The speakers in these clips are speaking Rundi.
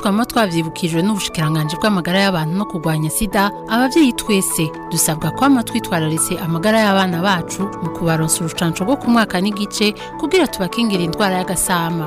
twaba twabyibukijwe n'ubushikiranganji bw'amagara y'abantu no kurwanya sida ababyeyi twese dusabwa kwama twitwararitse amagara y'abana bacu mu kubaronsa urucanco rwo ku mwaka n'igice kugira tubakingira indwara y'agasama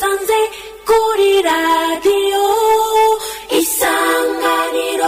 산세 꼬리라디오 이상한이로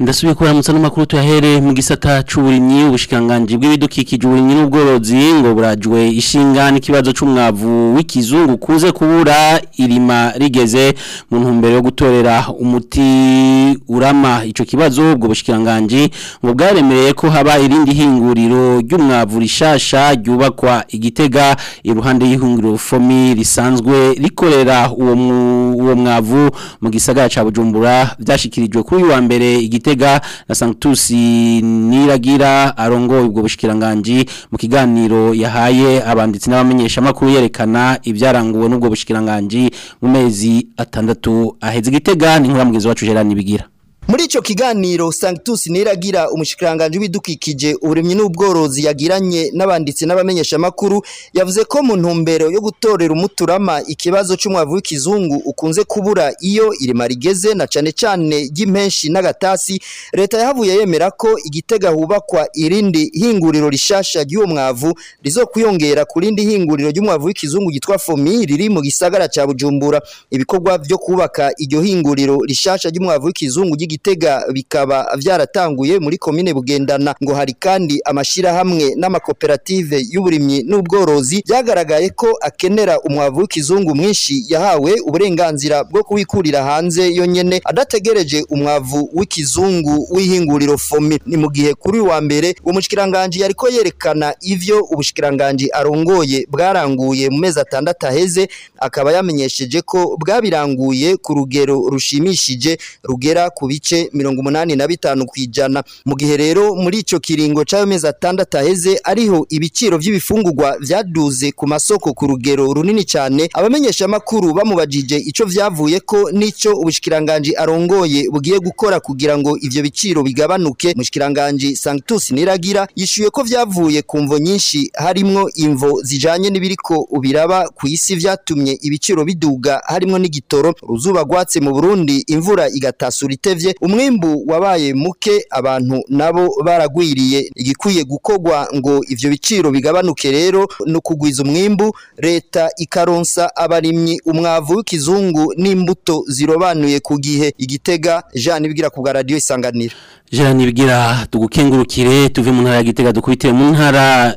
ndasubiye kuramutsa n'amakuru tuyahereye mu gisata cy'uburimyi ubushikanganji bw'ibidukikije uburimyi n'ubworozi ngo burajwe ishinga n'ikibazo cy'umwavu w'ikizungu kuze kubura irima rigeze mu ntumbero yo gutorera umuti urama icyo kibazo ubwo bushikanganji ngo bwaremereye ko haba irindi hinguriro ry'umwavu rishasha ryubakwa igitega iruhande y'ihungiro fomi risanzwe rikorera uwo mwavu mu gisagara cya bujumbura byashyikirijwe kuri uyu wa mbere igitega gitega na sanctusi niragira arongo ubwo bushikiranganji mu kiganiro yahaye abanditsi n'abamenyesha makuru yerekana ibyaranguwe n'ubwo bushikiranganji mu mezi atandatu aheze gitega ni nk'uramugezi wacu Gerard Nibigira muri icyo kiganiro sanctus niragira umushikiranganji w'ibidukikije uburimyi n'ubworozi yagiranye n'abanditsi n'abamenyeshamakuru yavuze ko mu ntumbero yo gutorera umuturama ikibazo cy'umwavu w'ikizungu ukunze kubura iyo irima rigeze na cyane cyane ry'impenshi n'agatasi leta yahavuye yemera ko igitega hubakwa irindi hinguriro rishasha ry'uwo mwavu rizokwiyongera ku rindi hinguriro ry'umwavu w'ikizungu ryitwa fomi riri mu gisagara cya bujumbura ibikorwa byo kubaka iryo hinguriro rishasha ry'umwavu w'ikizungu Gitega bikaba byaratanguye muri komine Bugendana ngo hari kandi amashyirahamwe n'amakoperative y'uburimyi n'ubworozi byagaragaye ko akenera umwavu w'ikizungu mwinshi yahawe uburenganzira bwo kuwikurira hanze yonyene adategereje umwavu w'ikizungu w'ihinguriro fomi ni mu gihe kuri wa mbere umushikiranganji yari ko yerekana ivyo Ubushikiranganji arongoye bwaranguye mu mezi atandatu aheze akaba yamenyesheje ko bwabiranguye ku rugero rushimishije rugera ku n'ibice mirongo umunani na bitanu ku ijana mu gihe rero muri icyo kiringo cy'amezi atandatu aheze ariho ibiciro by'ibifungurwa byaduze ku masoko ku rugero runini cyane abamenyeshamakuru bamubajije icyo byavuye ko n'icyo ubushyikiranganji arongoye bugiye gukora kugira ngo ibyo biciro bigabanuke ubushyikiranganji Sanctus Niragira yishuye ko byavuye ku mvo nyinshi harimo imvo zijanye n'ibiriko ubiraba ku isi byatumye ibiciro biduga harimo n'igitoro ruzuba rwatse mu Burundi imvura igatasura itevye umwimbu wabaye muke abantu nabo baragwiriye igikwiye gukogwa ngo ivyo biciro bigabanuke rero no kugwiza umwimbu leta ikaronsa abarimyi umwavu w'ikizungu n'imbuto zirobanuye ku gihe igitega Jean Nibigira ku radio isanganira Jean Nibigira tugukengurukire tuve mu ntara ya Gitega dukubitire mu ntara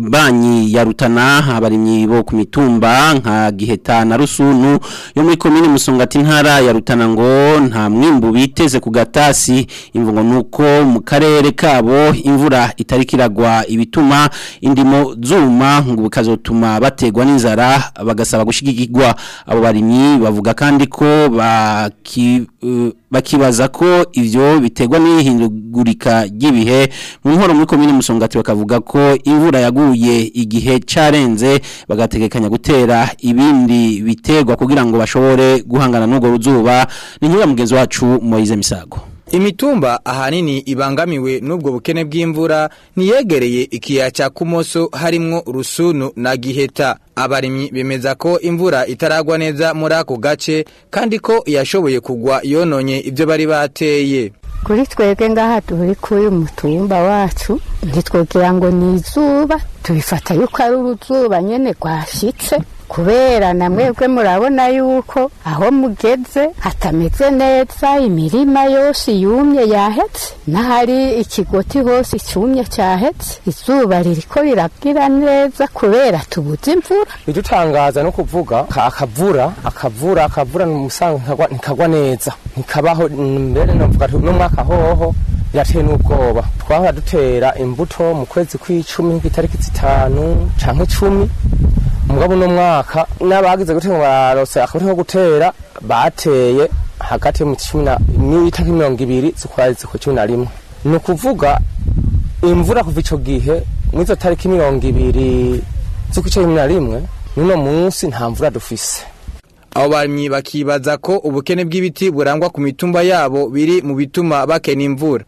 banki ya Rutana abarimyi bo ku mitumba nka Giheta na Rusunu yo muri komine Musongati ntara ya Rutana ngo nta mwimbu biteze ku gatasi imvugo nuko mu karere kabo imvura itarikiragwa ibituma indimo zuma ngo bikazotuma bategwa n'inzara bagasaba gushigikirwa abo barimyi bavuga kandi ko baki uh, bakibaza ko ivyo bitegwa n'ihindugurika ry'ibihe mu nkoro muri komine musongati bakavuga ko imvura yaguye igihe carenze bagategekanya gutera ibindi bitegwa kugira ngo bashobore guhangana n'ubwo ruzuba ni nyuma mugenzi wacu Moise Misago imitumba ahanini ibangamiwe n'ubwo bukene bw'imvura ntiyegereye ikiya cya kumoso harimo rusunu na giheta abarimyi bemeza ko imvura itaragwa neza muri ako gace kandi ko yashoboye kugwa yononye ibyo bari bateye kuri twebwe ngaha turi kuri mutumba wacu ntitwogera ngo ni izuba tubifata yuko ari uruzuba nyine rwashyitse kubera na mwebwe murabona yuko aho mugeze hatameze neza imirima yose yumye yahetse n'ahari ikigoti hose cyumye cyahetse izuba ririko rirabwira neza kubera tubuze imvura bidutangaza no kuvuga akavura akavura akavura umusanga ntikagwa neza ntikabaho mbere navuga n'umwaka hoho biratewe n'ubwoba twahora dutera imbuto mu kwezi kw'icumi nk'itariki zitanu cyangwa icumi umugabo uno mwaka n'abagize gutera bararose akaburi nko gutera bateye hagati mu cumi na n'itaka mirongo ibiri zikwezi ku cumi na rimwe ni ukuvuga imvura kuva icyo gihe muri izo tariki mirongo ibiri z'ukwica cumi rimwe n'uno munsi nta mvura dufise abo banyi bakibaza ko ubukene bw'ibiti burangwa ku mitumba yabo biri mu bituma bakena imvura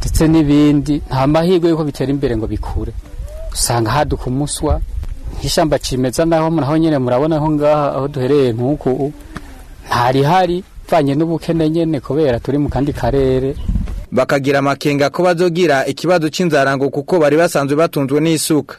ndetse n'ibindi nta mahirwe y'uko bitera imbere ngo bikure usanga haduka umuswa nk'ishyamba kimeza naho naho nyine murabona aho ngaha aho duhereye nk'uku ntarihari ipfanye n'ubukene nyine kubera turi mu kandi karere bakagira amakenga ko bazogira ikibazo cy'inzara ngo kuko bari basanzwe batunzwe n'isuka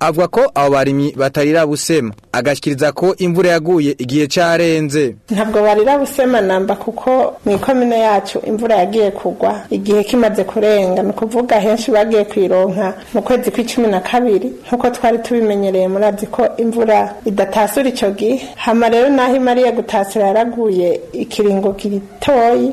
avuga ko abo barimyi batarira busema agashikiriza ko imvura yaguye igihe cyarenze ntabwo barira busema namba kuko mu komine yacu imvura yagiye kugwa igihe kimaze kurenga ni kuvuga henshi bagiye kwironka mu kwezi kw'icumi na kabiri nk'uko twari tubimenyereye murazi ko imvura idatasura icyo gihe hama rero naho imariye gutasira yaraguye ikiringo gitoyi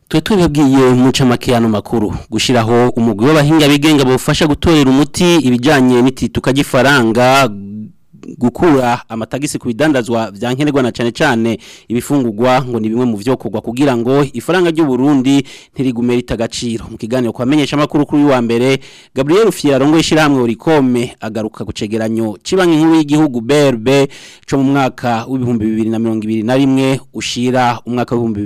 twe twebabwiye mu ncamake y'ano makuru gushyiraho umugwi w'abahinga bigenga bufasha gutorera umuti ibijyanye n'itituka ry'ifaranga gukura amatagisi ku bidandazwa bya na cyane cyane ibifungurwa ngo ni bimwe mu byo kugira ngo ifaranga ry'u Burundi ntirigumere itagaciro mu kiganiro kwamenyesha makuru kuri wa mbere Gabriel Fiarongo yishirahamwe urikome agaruka kucegeranyo cibanki nkuru y'igihugu BRB cyo mu mwaka w'ibihumbi rimwe ushira umwaka w'ibihumbi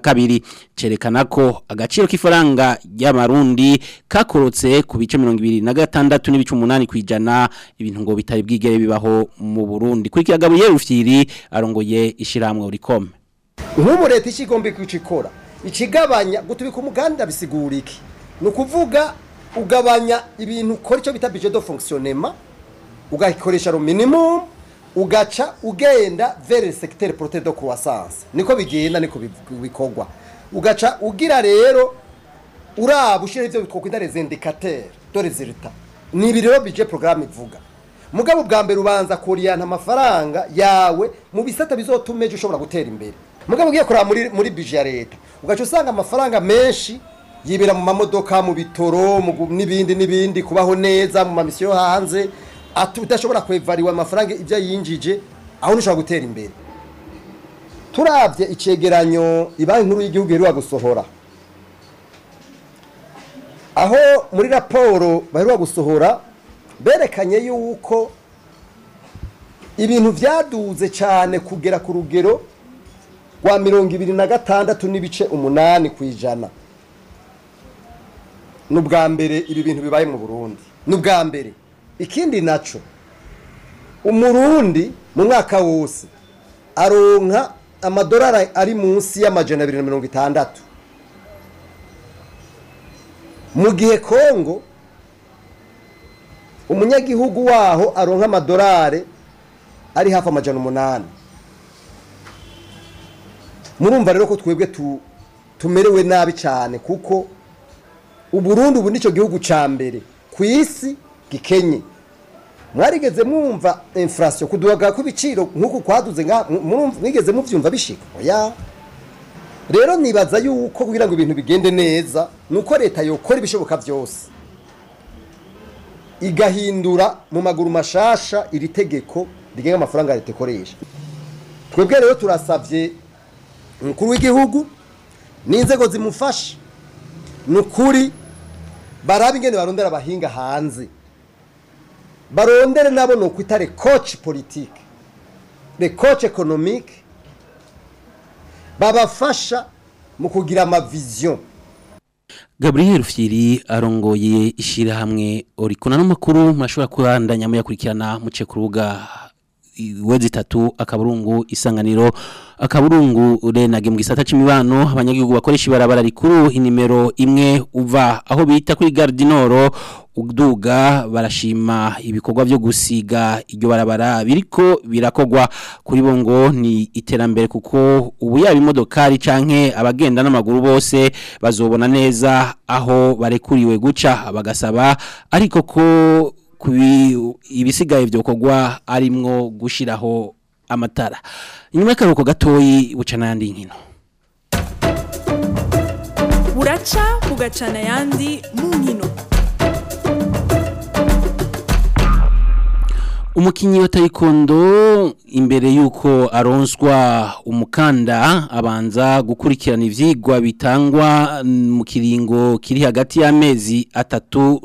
kabiri cerekana ko agaciro k'ifaranga ry'amarundi kakorotse ku bice mirongo ibiri na gatandatu n'ibice 8 kwijana ibintu ngo bitari bwigere biba bibaho mu Burundi kuri Gabriel Rufyiri arongoye ishiramwe urikome nk'ubu leta ikigomba kwicikora ikigabanya gutubika umuganda bisigura iki ni ugabanya ibintu ukora icyo bita budget fonctionnement ugayikoresha ro minimum ugaca ugenda vers secteur proté de croissance niko bigenda niko bikogwa ugaca ugira rero uraba ushira ivyo bitwa kwita les indicateurs de résultats ni ibi rero budget programme ivuga mugabo bwa mbere ubanza kuriyana amafaranga yawe mu bisata bizotuma ejo ushobora gutera imbere mugabo ugiye kureba muri muri bije ya leta ugaca usanga amafaranga menshi yibera mu mamodoka mu bitoro n'ibindi n'ibindi kubaho neza mu mamisiyo yo hanze udashobora kwevariwa amafaranga ibyo yinjije aho ntushobora gutera imbere turabye icyegeranyo banki nkuru y'igihugu iheruka gusohora aho muri raporo baheruka gusohora berekanye yuko ibintu byaduze cyane kugera ku rugero rwa mirongo ibiri na gatandatu n'ibice umunani ku ijana ni mbere ibi bintu bibaye mu burundi ni ubwa mbere ikindi nacyo umurundi mu mwaka wose aronka amadolari ari munsi y'amajana abiri na mirongo itandatu mu gihe kongo umunyagihugu waho aronka amadolari ari hafi amajana umunani murumva rero ko twebwe tumerewe nabi cyane kuko uburundi ubu nicyo gihugu cya mbere ku isi gikenye mwarigeze mwumva infurasiyo kuduhaga kw'ibiciro nk'uko kwaduze mwigeze mubyumva bishika oya rero nibaza yuko kugira ngo ibintu bigende neza ni uko leta yokora ibishoboka byose igahindura mu maguru mashasha iri tegeko rigenga amafaranga leta ikoresha twebwe rero turasabye umukuru w'igihugu n'inzego zimufasha ni ukuri baraba ingene barondera abahinga hanze barondere nabo ni ukwita rekoci politike rekoci ekonomike babafasha mu kugira amaviziyo Gabriel Fyiri arongoye ishyirahamwe Orikuna n'amakuru murashobora kubandanya muyakurikirana muce ku iwe zitatu akaburungu isanganiro akaburungu renage mu gisata c'imibano abanyagihugu bakoresha ibarabara rikuru inimero imwe uva aho bita kuri Gardinoro uduga barashima ibikorwa byo gusiga iryo barabara biriko birakogwa kuri bo ngo ni iterambere kuko ubu yaba imodokari canke abagenda n'amaguru bose bazobona neza aho barekuriwe guca bagasaba ariko ko ibisigaye byo arimo arimwo gushyiraho amatara inyuma y'akaruhuko gatoyi buca n'ayandi nkino buraca bugacana ayandi mu nkino umukinnyi wa taekwondo imbere y'uko aronswa umukanda abanza gukurikirana ibyigwa bitangwa mu kiringo kiri hagati y'amezi atatu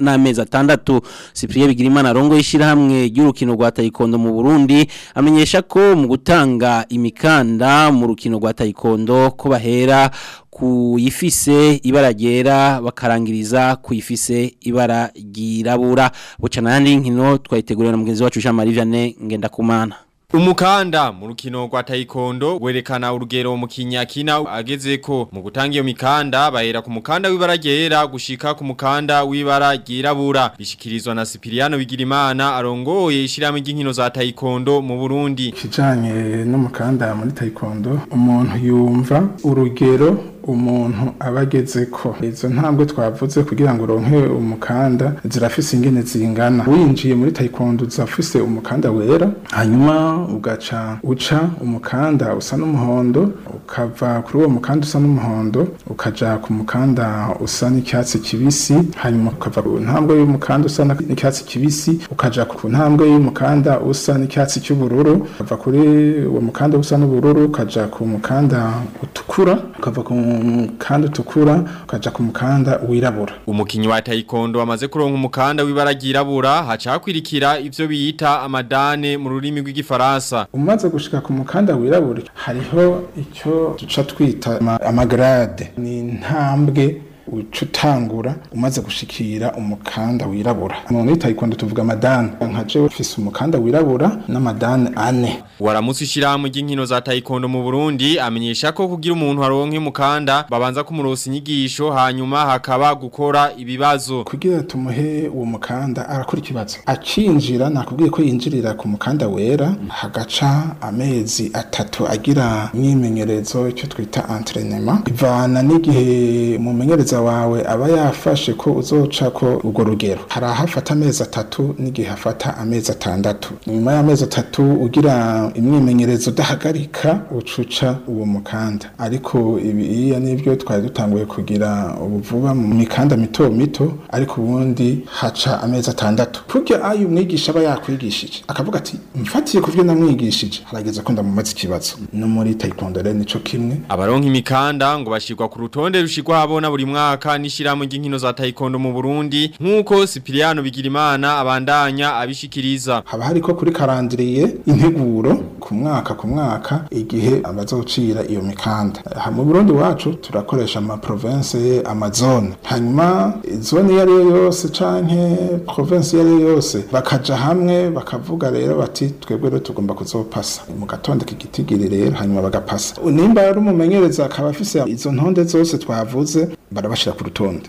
n'amezi atandatu sipiriye bigira rongo y'ishyirahamwe ry'urukino rwa taekwondo mu burundi amenyesha ko mu gutanga imikanda mu rukino rwa taekwondo ko bahera ku ifise ibara ryera bakarangiriza ku ifise ibara ryirabura bucana yandi nkino twayiteguriwe na mugenzi wacu Jean Marie Vianney Ngendakumana Umukanda mu rukino rwa taekwondo werekana urugero mu kinyakina agezeko mu gutanga mikanda bahera ku mukanda w'ibara gushika ku mukanda w'ibara ryirabura bishikirizwa na Cipriano Bigirimana arongoye ishiramwe ry'inkino za taekwondo mu Burundi kijanye n'umukanda muri taekwondo umuntu yumva urugero umuntu abageze ko izo ntambwe twavuze kugira ngo ronke umukanda zirafise ingene zingana winjiye muri taekwondo zafise umukanda wera hanyuma ugaca uca umukanda usa n'umuhondo ukava kuri uwo mukanda usa n'umuhondo ukaja ku mukanda usa n'icyatsi kibisi hanyuma ukava ku ntambwe y'umukanda usa n'icyatsi kibisi ukaja ku ntambwe y'umukanda usa n'icyatsi cy'ubururu ukava kuri uwo mukanda usa n'ubururu ukaja ku mukanda utukura ukava ku mukanda utukura ukaja ku mukanda wirabura umukinyi wa taekwondo amaze kuronka umukanda w'ibara ryirabura haca hakwirikira ivyo biyita amadane mu rurimi rw'igifaransa umaze gushika ku mukanda wirabura hariho icyo duca twita amagrade ni intambwe uca utangura umaze gushikira umukanda wirabura none taekwondo tuvuga amadani nka jewe ufise umukanda wirabura n'amadani ane waramutse ishirahamwe ry'inkino za taekwondo mu Burundi amenyesha ko kugira umuntu aronke umukanda babanza kumurosa inyigisho hanyuma hakaba gukora ibibazo kugira tumuhe uwo mukanda arakora ikibazo acinjira nakubwiye ko yinjirira ku mukanda wera hagaca amezi atatu agira imyimenyerezo icyo twita entraînement ivana n'igihe mumenyereza mugenza wawe aba yafashe ko uzoca ko urwo rugero hari ahafata amezi atatu n'igihe hafata amezi atandatu nyuma y'amezi atatu ugira imyimenyerezo udahagarika ucuca uwo mukanda ariko ibi nibyo twari dutanguye kugira ubuvuba mu mikanda mito mito ariko ubundi haca amezi atandatu kurya ayo umwigisha aba yakwigishije akavuga ati mfatiye ku byo namwigishije harageze ko ndamumaze ikibazo no muri tayikondo nicyo kimwe abaronka imikanda ngo bashyirwa ku rutonde rushirwa abona buri mwaka mwaka n'ishyirahamwe ry'inkino za taekwondo mu Burundi nk'uko Sipiriyano Bigirimana abandanya abishikiriza haba hariko kuri karandiriye integuro ku mwaka ku mwaka igihe abazocira iyo mikanda mu Burundi wacu turakoresha ama province amazone hanyuma zone iyo yose canke province iyo yose bakaja hamwe bakavuga rero bati twebwe rero tugomba kuzopasa mu gatondo kigitigiri rero hanyuma bagapasa nimba ari umumenyereza akaba afise izo ntonde zose twavuze barabashyira ku rutonde